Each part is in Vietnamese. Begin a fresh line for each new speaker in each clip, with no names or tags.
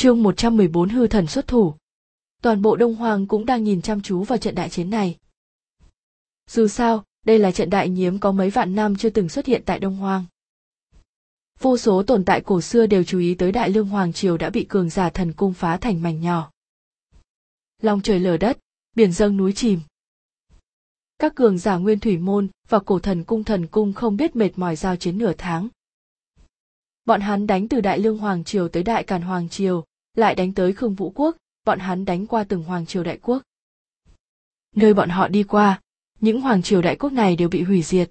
Chương 114 hư thần xuất thủ. Toàn bộ Đông Hoàng cũng đang nhìn chăm chú vào trận đại chiến này. Dù sao, đây là trận đại nhiếm có mấy vạn năm chưa từng xuất hiện tại Đông Hoàng. Vô số tồn tại cổ xưa đều chú ý tới Đại Lương Hoàng Triều đã bị cường giả thần cung phá thành mảnh nhỏ. Long trời lở đất, biển dâng núi chìm. Các cường giả nguyên thủy môn và cổ thần cung thần cung không biết mệt mỏi giao chiến nửa tháng. Bọn hắn đánh từ Đại Lương Hoàng Triều tới Đại Càn Hoàng Triều, lại đánh tới Khương Vũ Quốc, bọn hắn đánh qua từng Hoàng Triều Đại Quốc. Nơi bọn họ đi qua, những Hoàng Triều Đại Quốc này đều bị hủy diệt.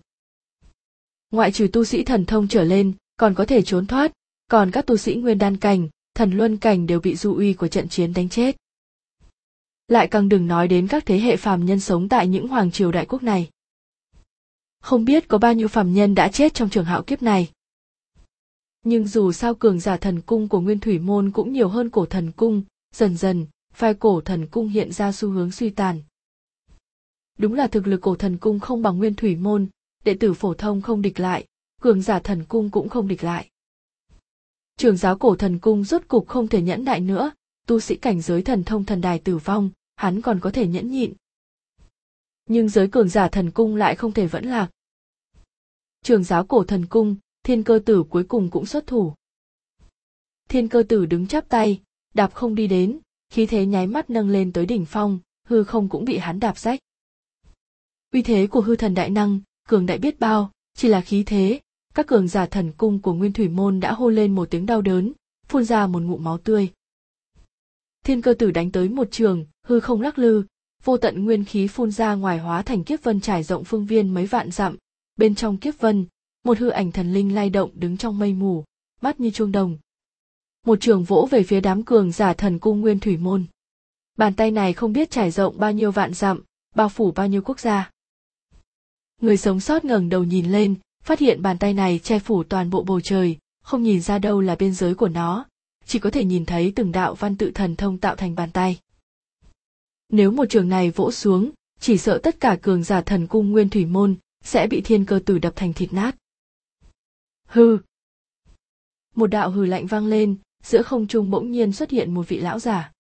Ngoại trừ tu sĩ thần thông trở lên, còn có thể trốn thoát, còn các tu sĩ nguyên đan cảnh, thần luân cảnh đều bị du uy của trận chiến đánh chết. Lại càng đừng nói đến các thế hệ phàm nhân sống tại những hoàng triều đại quốc này. Không biết có bao nhiêu phàm nhân đã chết trong trường hạo kiếp này. Nhưng dù sao cường giả thần cung của Nguyên Thủy Môn cũng nhiều hơn cổ thần cung, dần dần, phai cổ thần cung hiện ra xu hướng suy tàn. Đúng là thực lực cổ thần cung không bằng Nguyên Thủy Môn, đệ tử phổ thông không địch lại, cường giả thần cung cũng không địch lại. Trường giáo cổ thần cung rốt cục không thể nhẫn đại nữa, tu sĩ cảnh giới thần thông thần đài tử vong, hắn còn có thể nhẫn nhịn. Nhưng giới cường giả thần cung lại không thể vẫn lạc. Trường giáo cổ thần cung, thiên cơ tử cuối cùng cũng xuất thủ. Thiên cơ tử đứng chắp tay, đạp không đi đến, khí thế nháy mắt nâng lên tới đỉnh phong, hư không cũng bị hắn đạp rách. Uy thế của hư thần đại năng, cường đại biết bao, chỉ là khí thế, các cường giả thần cung của nguyên thủy môn đã hô lên một tiếng đau đớn phun ra một ngụm máu tươi thiên cơ tử đánh tới một trường hư không lắc lư vô tận nguyên khí phun ra ngoài hóa thành kiếp vân trải rộng phương viên mấy vạn dặm bên trong kiếp vân một hư ảnh thần linh lay động đứng trong mây mù, mắt như chuông đồng. Một trường vỗ về phía đám cường giả thần cung nguyên thủy môn. Bàn tay này không biết trải rộng bao nhiêu vạn dặm, bao phủ bao nhiêu quốc gia. Người sống sót ngẩng đầu nhìn lên, phát hiện bàn tay này che phủ toàn bộ bầu trời, không nhìn ra đâu là biên giới của nó. Chỉ có thể nhìn thấy từng đạo văn tự thần thông tạo thành bàn tay. Nếu một trường này vỗ xuống, chỉ sợ tất cả cường giả thần cung nguyên thủy môn sẽ bị thiên cơ tử đập thành thịt nát hư một đạo hừ lạnh vang lên, giữa không trung bỗng nhiên xuất hiện một vị lão giả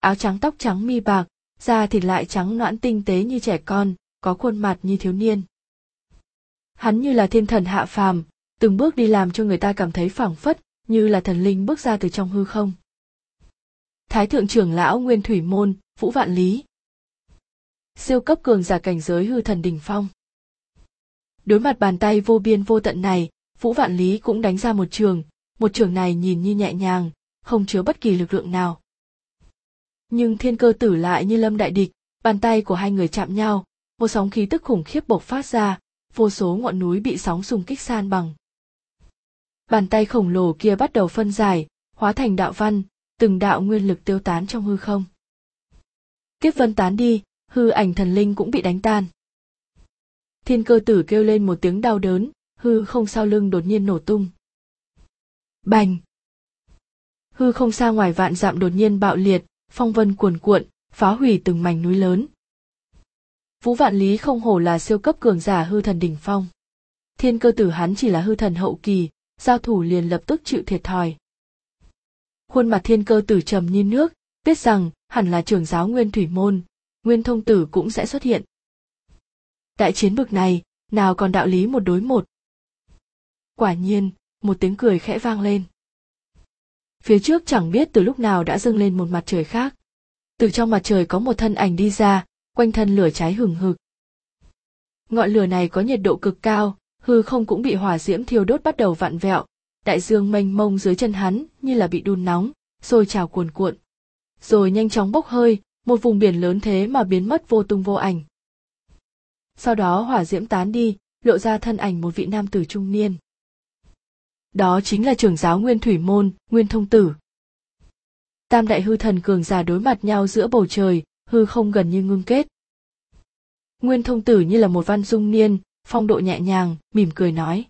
áo trắng tóc trắng mi bạc, da thịt lại trắng noãn tinh tế như trẻ con, có khuôn mặt như thiếu niên. Hắn như là thiên thần hạ phàm, từng bước đi làm cho người ta cảm thấy phảng phất như là thần linh bước ra từ trong hư không. Thái thượng trưởng lão nguyên thủy môn, vũ vạn lý. Siêu cấp cường giả cảnh giới hư thần đỉnh phong đối mặt bàn tay vô biên vô tận này vũ vạn lý cũng đánh ra một trường một trường này nhìn như nhẹ nhàng không chứa bất kỳ lực lượng nào nhưng thiên cơ tử lại như lâm đại địch bàn tay của hai người chạm nhau một sóng khí tức khủng khiếp bộc phát ra vô số ngọn núi bị sóng xung kích san bằng. Bàn tay khổng lồ kia bắt đầu phân giải, hóa thành đạo văn, từng đạo nguyên lực tiêu tán trong hư không. Kiếp vân tán đi, hư ảnh thần linh cũng bị đánh tan. Thiên cơ tử kêu lên một tiếng đau đớn, hư không sau lưng đột nhiên nổ tung. Bành! Hư không xa ngoài vạn dặm đột nhiên bạo liệt, phong vân cuồn cuộn, phá hủy từng mảnh núi lớn, Vũ Vạn Lý không hổ là siêu cấp cường giả hư thần đỉnh phong. Thiên cơ tử hắn chỉ là hư thần hậu kỳ, giao thủ liền lập tức chịu thiệt thòi. Khuôn mặt thiên cơ tử trầm như nước, biết rằng hẳn là trưởng giáo nguyên thủy môn, nguyên thông tử cũng sẽ xuất hiện. Đại chiến bực này, nào còn đạo lý một đối một. Quả nhiên, một tiếng cười khẽ vang lên. Phía trước chẳng biết từ lúc nào đã dâng lên một mặt trời khác. Từ trong mặt trời có một thân ảnh đi ra, quanh thân lửa cháy hừng hực. Ngọn lửa này có nhiệt độ cực cao, hư không cũng bị hỏa diễm thiêu đốt bắt đầu vặn vẹo, đại dương mênh mông dưới chân hắn như là bị đun nóng, sôi trào cuồn cuộn. Rồi nhanh chóng bốc hơi, một vùng biển lớn thế mà biến mất vô tung vô ảnh. Sau đó hỏa diễm tán đi, lộ ra thân ảnh một vị nam tử trung niên. Đó chính là trưởng giáo Nguyên Thủy Môn, Nguyên Thông Tử. Tam đại hư thần cường giả đối mặt nhau giữa bầu trời, hư không gần như ngưng kết. Nguyên thông tử như là một văn dung niên, phong độ nhẹ nhàng, mỉm cười nói.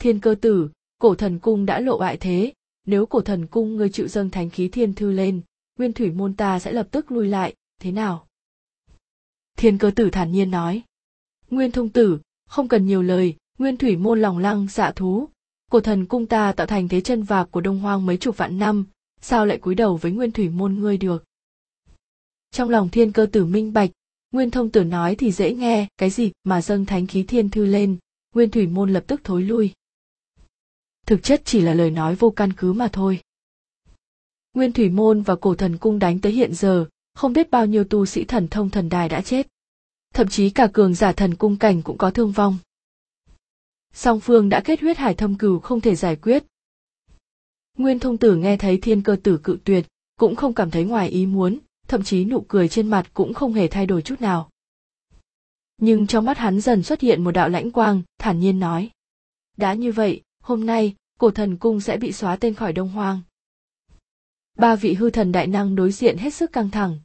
Thiên cơ tử, cổ thần cung đã lộ bại thế, nếu cổ thần cung ngươi chịu dâng thánh khí thiên thư lên, nguyên thủy môn ta sẽ lập tức lui lại, thế nào? Thiên cơ tử thản nhiên nói. Nguyên thông tử, không cần nhiều lời, nguyên thủy môn lòng lăng dạ thú, cổ thần cung ta tạo thành thế chân vạc của đông hoang mấy chục vạn năm, sao lại cúi đầu với nguyên thủy môn ngươi được? Trong lòng thiên cơ tử minh bạch nguyên thông tử nói thì dễ nghe cái gì mà dâng thánh khí thiên thư lên nguyên thủy môn lập tức thối lui. Thực chất chỉ là lời nói vô căn cứ mà thôi. Nguyên thủy môn và cổ thần cung đánh tới hiện giờ không biết bao nhiêu tu sĩ thần thông thần đài đã chết thậm chí cả cường giả thần cung cảnh cũng có thương vong. Song phương đã kết huyết hải thâm cừu không thể giải quyết. Nguyên thông tử nghe thấy thiên cơ tử cự tuyệt, cũng không cảm thấy ngoài ý muốn, thậm chí nụ cười trên mặt cũng không hề thay đổi chút nào. Nhưng trong mắt hắn dần xuất hiện một đạo lãnh quang, thản nhiên nói. Đã như vậy, hôm nay, cổ thần cung sẽ bị xóa tên khỏi đông hoang. Ba vị hư thần đại năng đối diện hết sức căng thẳng